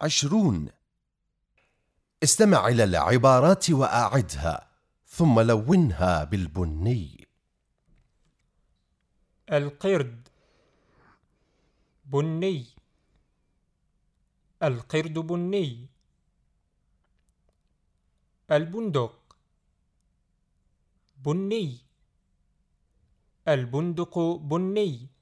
عشرون. استمع إلى العبارات وأعدها ثم لونها بالبني. القرد. بني. القرد بني. البندق. بني. البندق بني.